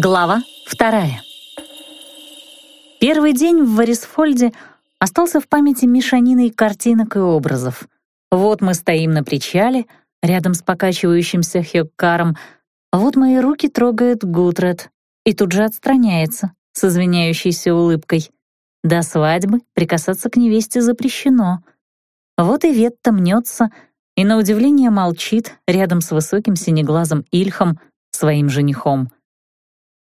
Глава вторая. Первый день в Варисфольде остался в памяти мешаниной картинок и образов. Вот мы стоим на причале, рядом с покачивающимся хёккаром, вот мои руки трогает Гутред и тут же отстраняется с извиняющейся улыбкой. До свадьбы прикасаться к невесте запрещено. Вот и Ветта мнется и, на удивление, молчит рядом с высоким синеглазым Ильхом, своим женихом —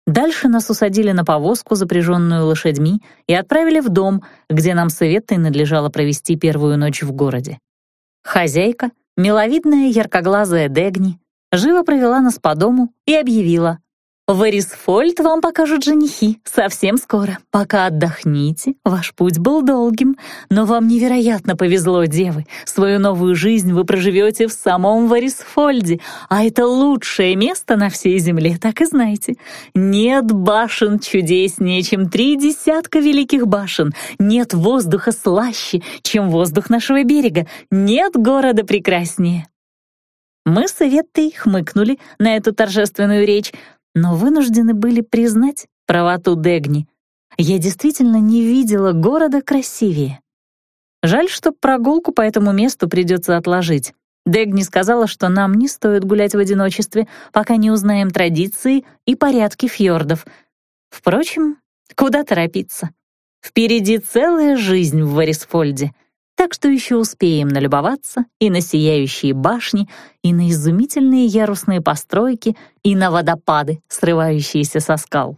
Дальше нас усадили на повозку, запряженную лошадьми, и отправили в дом, где нам с Иветтой надлежало провести первую ночь в городе. Хозяйка, миловидная яркоглазая Дегни, живо провела нас по дому и объявила, в Эрисфольд вам покажут женихи совсем скоро. Пока отдохните, ваш путь был долгим, но вам невероятно повезло, девы. Свою новую жизнь вы проживете в самом Варисфольде, а это лучшее место на всей земле, так и знаете. Нет башен чудеснее, чем три десятка великих башен. Нет воздуха слаще, чем воздух нашего берега. Нет города прекраснее. Мы с Иветтой хмыкнули на эту торжественную речь, но вынуждены были признать правоту Дегни. Я действительно не видела города красивее. Жаль, что прогулку по этому месту придется отложить. Дегни сказала, что нам не стоит гулять в одиночестве, пока не узнаем традиции и порядки фьордов. Впрочем, куда торопиться? Впереди целая жизнь в Варисфольде — так что еще успеем налюбоваться и на сияющие башни, и на изумительные ярусные постройки, и на водопады, срывающиеся со скал.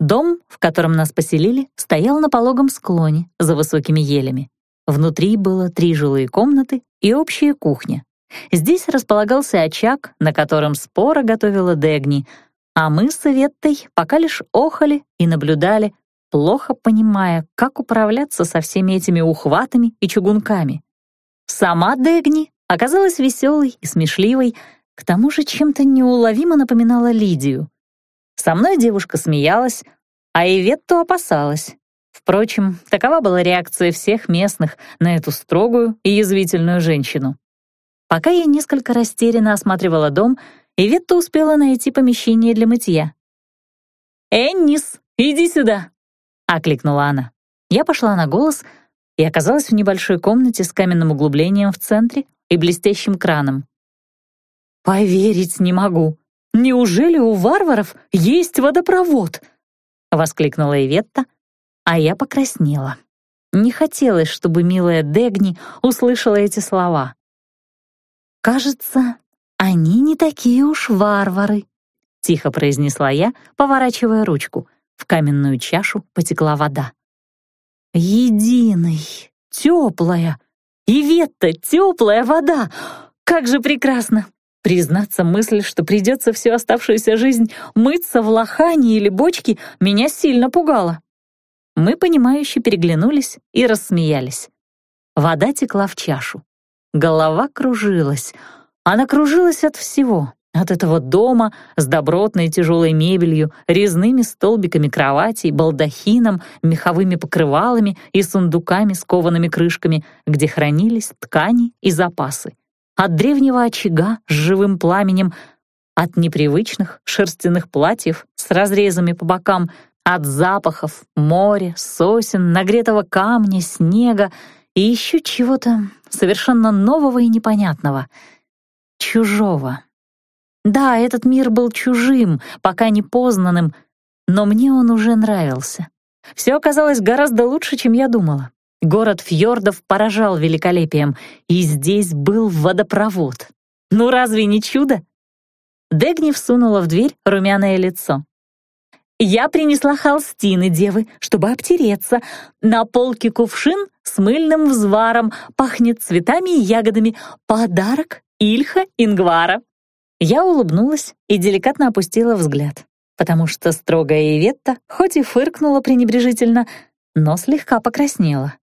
Дом, в котором нас поселили, стоял на пологом склоне за высокими елями. Внутри было три жилые комнаты и общая кухня. Здесь располагался очаг, на котором спора готовила Дегни, а мы с Иветтой пока лишь охали и наблюдали, плохо понимая, как управляться со всеми этими ухватами и чугунками. Сама Дегни оказалась веселой и смешливой, к тому же чем-то неуловимо напоминала Лидию. Со мной девушка смеялась, а Иветту опасалась. Впрочем, такова была реакция всех местных на эту строгую и язвительную женщину. Пока я несколько растерянно осматривала дом, Иветта успела найти помещение для мытья. «Эннис, иди сюда!» — окликнула она. Я пошла на голос и оказалась в небольшой комнате с каменным углублением в центре и блестящим краном. «Поверить не могу! Неужели у варваров есть водопровод?» — воскликнула Иветта, а я покраснела. Не хотелось, чтобы милая Дегни услышала эти слова. «Кажется, они не такие уж варвары», — тихо произнесла я, поворачивая ручку. В каменную чашу потекла вода. «Единый, теплая, и ветта теплая вода! Как же прекрасно!» Признаться, мысль, что придется всю оставшуюся жизнь мыться в лохане или бочке, меня сильно пугала. Мы, понимающе переглянулись и рассмеялись. Вода текла в чашу. Голова кружилась. Она кружилась от всего. От этого дома с добротной тяжелой мебелью, резными столбиками кроватей, балдахином, меховыми покрывалами и сундуками с коваными крышками, где хранились ткани и запасы. От древнего очага с живым пламенем, от непривычных шерстяных платьев с разрезами по бокам, от запахов моря, сосен, нагретого камня, снега и еще чего-то совершенно нового и непонятного, чужого. Да, этот мир был чужим, пока не познанным, но мне он уже нравился. Все оказалось гораздо лучше, чем я думала. Город фьордов поражал великолепием, и здесь был водопровод. Ну разве не чудо? Дегни всунула в дверь румяное лицо. «Я принесла холстины, девы, чтобы обтереться. На полке кувшин с мыльным взваром, пахнет цветами и ягодами. Подарок Ильха Ингвара». Я улыбнулась и деликатно опустила взгляд, потому что строгая Иветта хоть и фыркнула пренебрежительно, но слегка покраснела.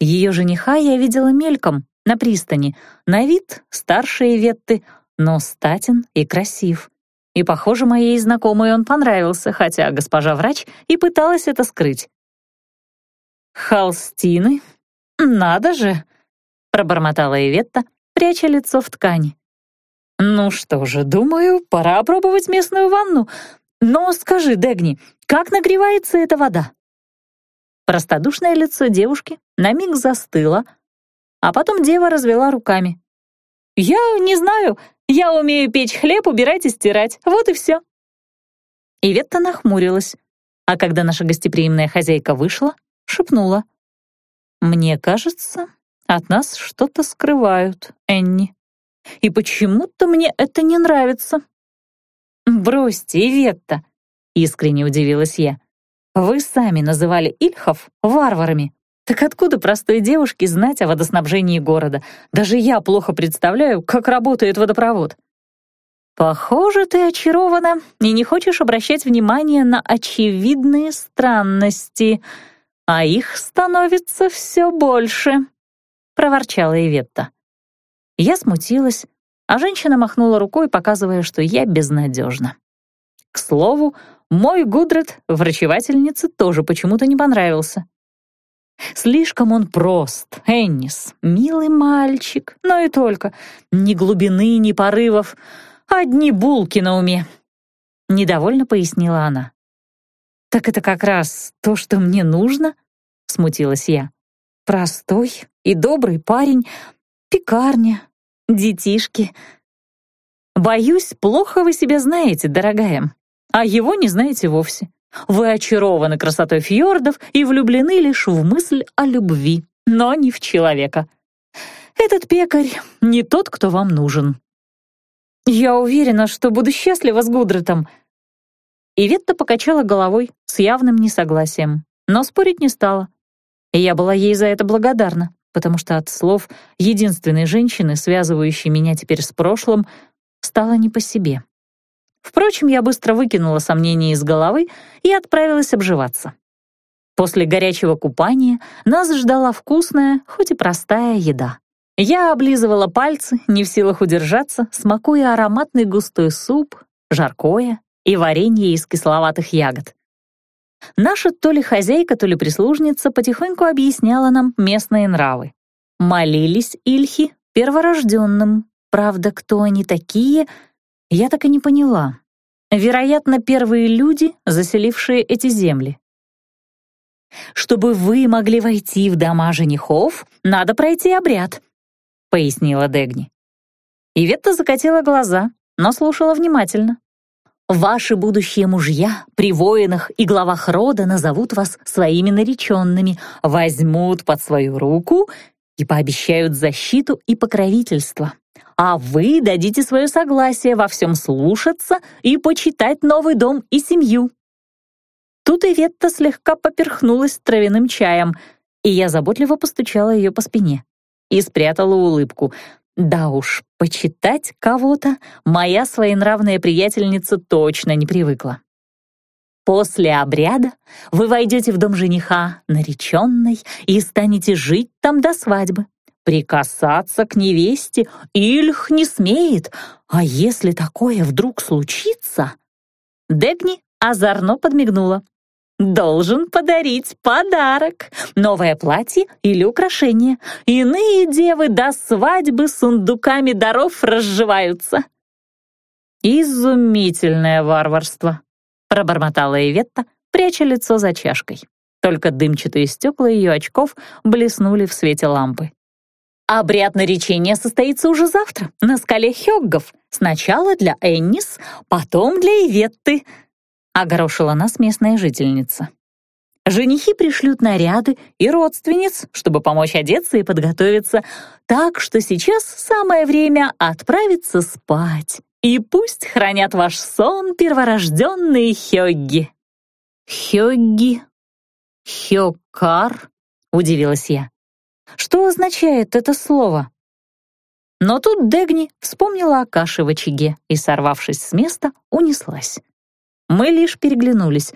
Ее жениха я видела мельком, на пристани, на вид старше Иветты, но статен и красив. И, похоже, моей знакомой он понравился, хотя госпожа врач и пыталась это скрыть. «Холстины? Надо же!» — пробормотала Иветта, пряча лицо в ткани. «Ну что же, думаю, пора опробовать местную ванну. Но скажи, Дегни, как нагревается эта вода?» Простодушное лицо девушки на миг застыло, а потом дева развела руками. «Я не знаю. Я умею печь хлеб, убирать и стирать. Вот и все». Иветта нахмурилась, а когда наша гостеприимная хозяйка вышла, шепнула. «Мне кажется, от нас что-то скрывают, Энни. И почему-то мне это не нравится». «Бросьте, Иветта!» — искренне удивилась я. «Вы сами называли Ильхов варварами. Так откуда простой девушке знать о водоснабжении города? Даже я плохо представляю, как работает водопровод». «Похоже, ты очарована и не хочешь обращать внимание на очевидные странности, а их становится все больше», — проворчала Иветта. Я смутилась, а женщина махнула рукой, показывая, что я безнадежна. К слову, мой Гудред врачевательнице тоже почему-то не понравился. Слишком он прост, Эннис, милый мальчик, но и только. Ни глубины, ни порывов, одни булки на уме. Недовольно пояснила она. «Так это как раз то, что мне нужно?» — смутилась я. «Простой и добрый парень, пекарня, детишки. Боюсь, плохо вы себя знаете, дорогая, а его не знаете вовсе. Вы очарованы красотой фьордов и влюблены лишь в мысль о любви, но не в человека. Этот пекарь не тот, кто вам нужен. Я уверена, что буду счастлива с Гудретом. Иветта покачала головой с явным несогласием, но спорить не стала. Я была ей за это благодарна потому что от слов единственной женщины, связывающей меня теперь с прошлым, стало не по себе. Впрочем, я быстро выкинула сомнения из головы и отправилась обживаться. После горячего купания нас ждала вкусная, хоть и простая еда. Я облизывала пальцы, не в силах удержаться, смакуя ароматный густой суп, жаркое и варенье из кисловатых ягод. Наша то ли хозяйка, то ли прислужница потихоньку объясняла нам местные нравы. Молились Ильхи перворожденным. Правда, кто они такие, я так и не поняла. Вероятно, первые люди, заселившие эти земли. «Чтобы вы могли войти в дома женихов, надо пройти обряд», — пояснила Дегни. Иветта закатила глаза, но слушала внимательно. Ваши будущие мужья при воинах и главах рода назовут вас своими нареченными, возьмут под свою руку и пообещают защиту и покровительство. А вы дадите свое согласие во всем слушаться и почитать новый дом и семью. Тут Иветта слегка поперхнулась травяным чаем, и я заботливо постучала ее по спине и спрятала улыбку — да уж, почитать кого-то моя своенравная приятельница точно не привыкла. После обряда вы войдете в дом жениха, нареченной, и станете жить там до свадьбы. Прикасаться к невесте Ильх не смеет, а если такое вдруг случится... Дегни озорно подмигнула должен подарить подарок, новое платье или украшение. Иные девы до свадьбы сундуками даров разживаются». «Изумительное варварство», — пробормотала Иветта, пряча лицо за чашкой. Только дымчатые стекла ее очков блеснули в свете лампы. Обряд наречения состоится уже завтра, на скале Хёггов. Сначала для Эннис, потом для Иветты. — огорошила нас местная жительница. Женихи пришлют наряды и родственниц, чтобы помочь одеться и подготовиться, так что сейчас самое время отправиться спать. И пусть хранят ваш сон перворожденные хёгги. Хёгги? Хёкар? Удивилась я. Что означает это слово? Но тут Дегни вспомнила о каше в очаге и, сорвавшись с места, унеслась. Мы лишь переглянулись.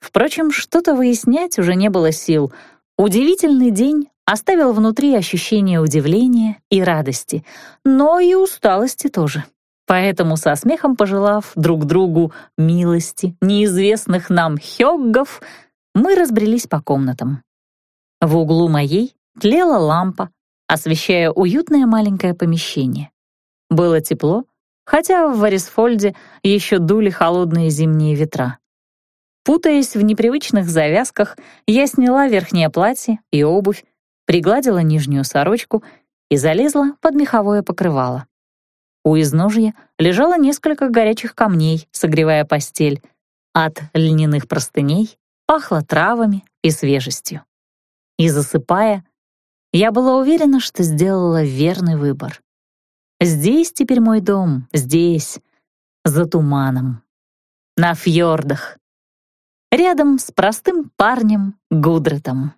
Впрочем, что-то выяснять уже не было сил. Удивительный день оставил внутри ощущение удивления и радости, но и усталости тоже. Поэтому, со смехом пожелав друг другу милости неизвестных нам хёггов, мы разбрелись по комнатам. В углу моей тлела лампа, освещая уютное маленькое помещение. Было тепло, хотя в Варисфольде еще дули холодные зимние ветра. Путаясь в непривычных завязках, я сняла верхнее платье и обувь, пригладила нижнюю сорочку и залезла под меховое покрывало. У изножья лежало несколько горячих камней, согревая постель. От льняных простыней пахло травами и свежестью. И засыпая, я была уверена, что сделала верный выбор. Здесь теперь мой дом, здесь, за туманом, на фьордах, рядом с простым парнем Гудретом.